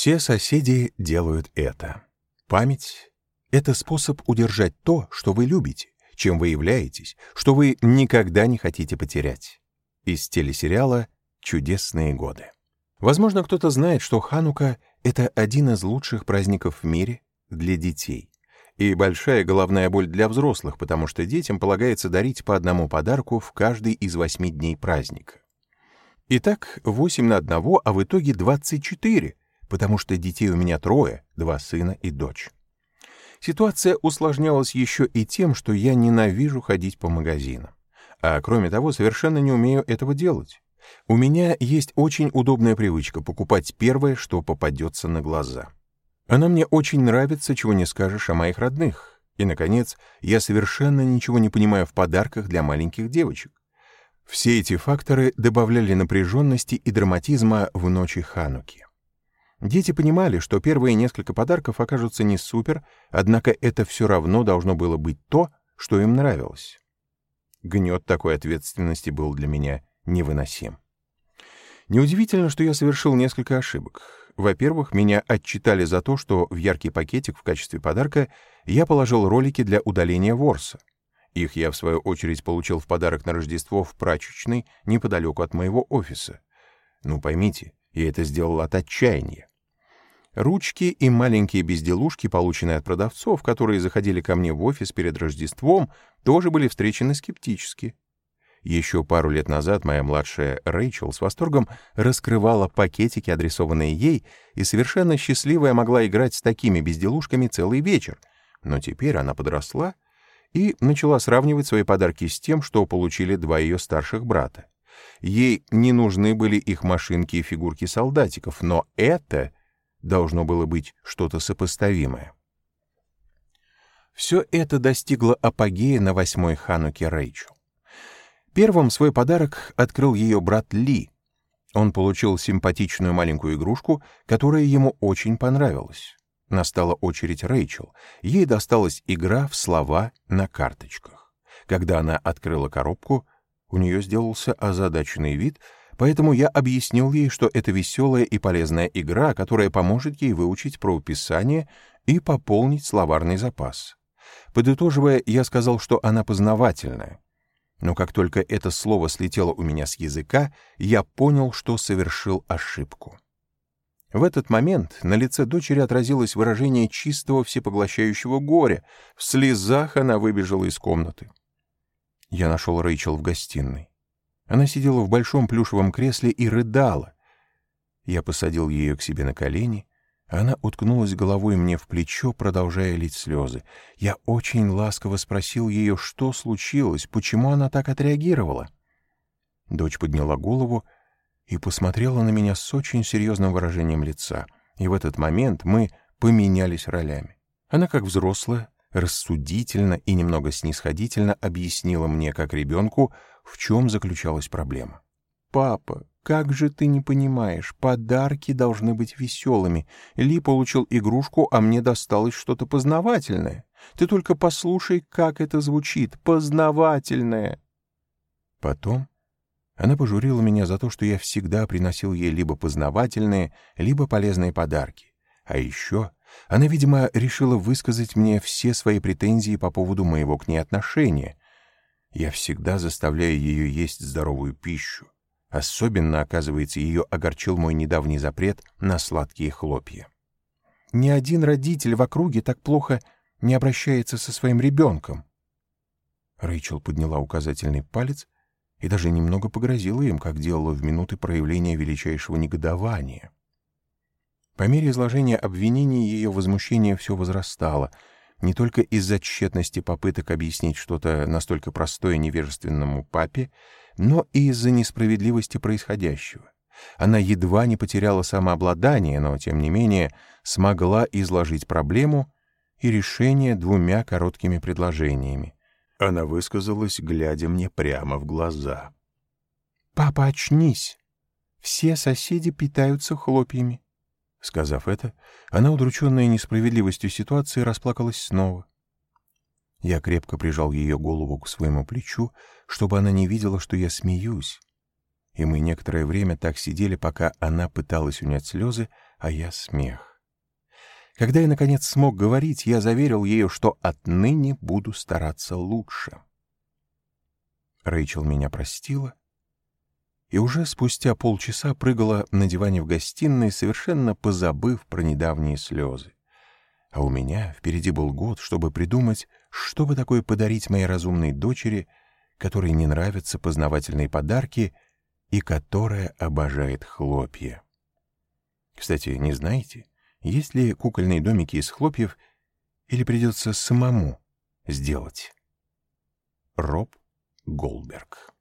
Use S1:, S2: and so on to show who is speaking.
S1: Все соседи делают это. Память — это способ удержать то, что вы любите, чем вы являетесь, что вы никогда не хотите потерять. Из телесериала «Чудесные годы». Возможно, кто-то знает, что Ханука — это один из лучших праздников в мире для детей. И большая головная боль для взрослых, потому что детям полагается дарить по одному подарку в каждый из восьми дней праздника. Итак, 8 на одного, а в итоге 24, потому что детей у меня трое, два сына и дочь. Ситуация усложнялась еще и тем, что я ненавижу ходить по магазинам. А кроме того, совершенно не умею этого делать. У меня есть очень удобная привычка покупать первое, что попадется на глаза. Она мне очень нравится, чего не скажешь о моих родных. И, наконец, я совершенно ничего не понимаю в подарках для маленьких девочек. Все эти факторы добавляли напряженности и драматизма в ночи Хануки. Дети понимали, что первые несколько подарков окажутся не супер, однако это все равно должно было быть то, что им нравилось. Гнет такой ответственности был для меня невыносим. Неудивительно, что я совершил несколько ошибок. Во-первых, меня отчитали за то, что в яркий пакетик в качестве подарка я положил ролики для удаления ворса. Их я, в свою очередь, получил в подарок на Рождество в прачечной неподалеку от моего офиса. Ну, поймите, я это сделал от отчаяния. Ручки и маленькие безделушки, полученные от продавцов, которые заходили ко мне в офис перед Рождеством, тоже были встречены скептически. Еще пару лет назад моя младшая Рэйчел с восторгом раскрывала пакетики, адресованные ей, и совершенно счастливая могла играть с такими безделушками целый вечер. Но теперь она подросла и начала сравнивать свои подарки с тем, что получили два ее старших брата. Ей не нужны были их машинки и фигурки солдатиков, но это должно было быть что-то сопоставимое. Все это достигло апогея на восьмой Хануке Рэйчел. Первым свой подарок открыл ее брат Ли. Он получил симпатичную маленькую игрушку, которая ему очень понравилась. Настала очередь Рэйчел. Ей досталась игра в слова на карточках. Когда она открыла коробку, у нее сделался озадаченный вид — Поэтому я объяснил ей, что это веселая и полезная игра, которая поможет ей выучить правописание и пополнить словарный запас. Подытоживая, я сказал, что она познавательная. Но как только это слово слетело у меня с языка, я понял, что совершил ошибку. В этот момент на лице дочери отразилось выражение чистого всепоглощающего горя. В слезах она выбежала из комнаты. Я нашел Рэйчел в гостиной. Она сидела в большом плюшевом кресле и рыдала. Я посадил ее к себе на колени, она уткнулась головой мне в плечо, продолжая лить слезы. Я очень ласково спросил ее, что случилось, почему она так отреагировала. Дочь подняла голову и посмотрела на меня с очень серьезным выражением лица. И в этот момент мы поменялись ролями. Она, как взрослая, рассудительно и немного снисходительно объяснила мне, как ребенку, в чем заключалась проблема. «Папа, как же ты не понимаешь, подарки должны быть веселыми. Ли получил игрушку, а мне досталось что-то познавательное. Ты только послушай, как это звучит. Познавательное!» Потом она пожурила меня за то, что я всегда приносил ей либо познавательные, либо полезные подарки. А еще она, видимо, решила высказать мне все свои претензии по поводу моего к ней отношения, я всегда заставляю ее есть здоровую пищу. Особенно, оказывается, ее огорчил мой недавний запрет на сладкие хлопья. Ни один родитель в округе так плохо не обращается со своим ребенком. Рэйчел подняла указательный палец и даже немного погрозила им, как делала в минуты проявления величайшего негодования. По мере изложения обвинений ее возмущение все возрастало — не только из-за тщетности попыток объяснить что-то настолько простое невежественному папе, но и из-за несправедливости происходящего. Она едва не потеряла самообладание, но, тем не менее, смогла изложить проблему и решение двумя короткими предложениями. Она высказалась, глядя мне прямо в глаза.
S2: «Папа, очнись! Все соседи питаются хлопьями!»
S1: Сказав это, она, удрученная несправедливостью ситуации, расплакалась снова. Я крепко прижал ее голову к своему плечу, чтобы она не видела, что я смеюсь. И мы некоторое время так сидели, пока она пыталась унять слезы, а я смех. Когда я, наконец, смог говорить, я заверил ее, что отныне буду стараться лучше. Рэйчел меня простила, и уже спустя полчаса прыгала на диване в гостиной, совершенно позабыв про недавние слезы. А у меня впереди был год, чтобы придумать, что бы такое подарить моей разумной дочери, которой не нравятся познавательные подарки и которая обожает хлопья. Кстати, не знаете, есть ли кукольные домики из хлопьев или придется самому сделать? Роб Голдберг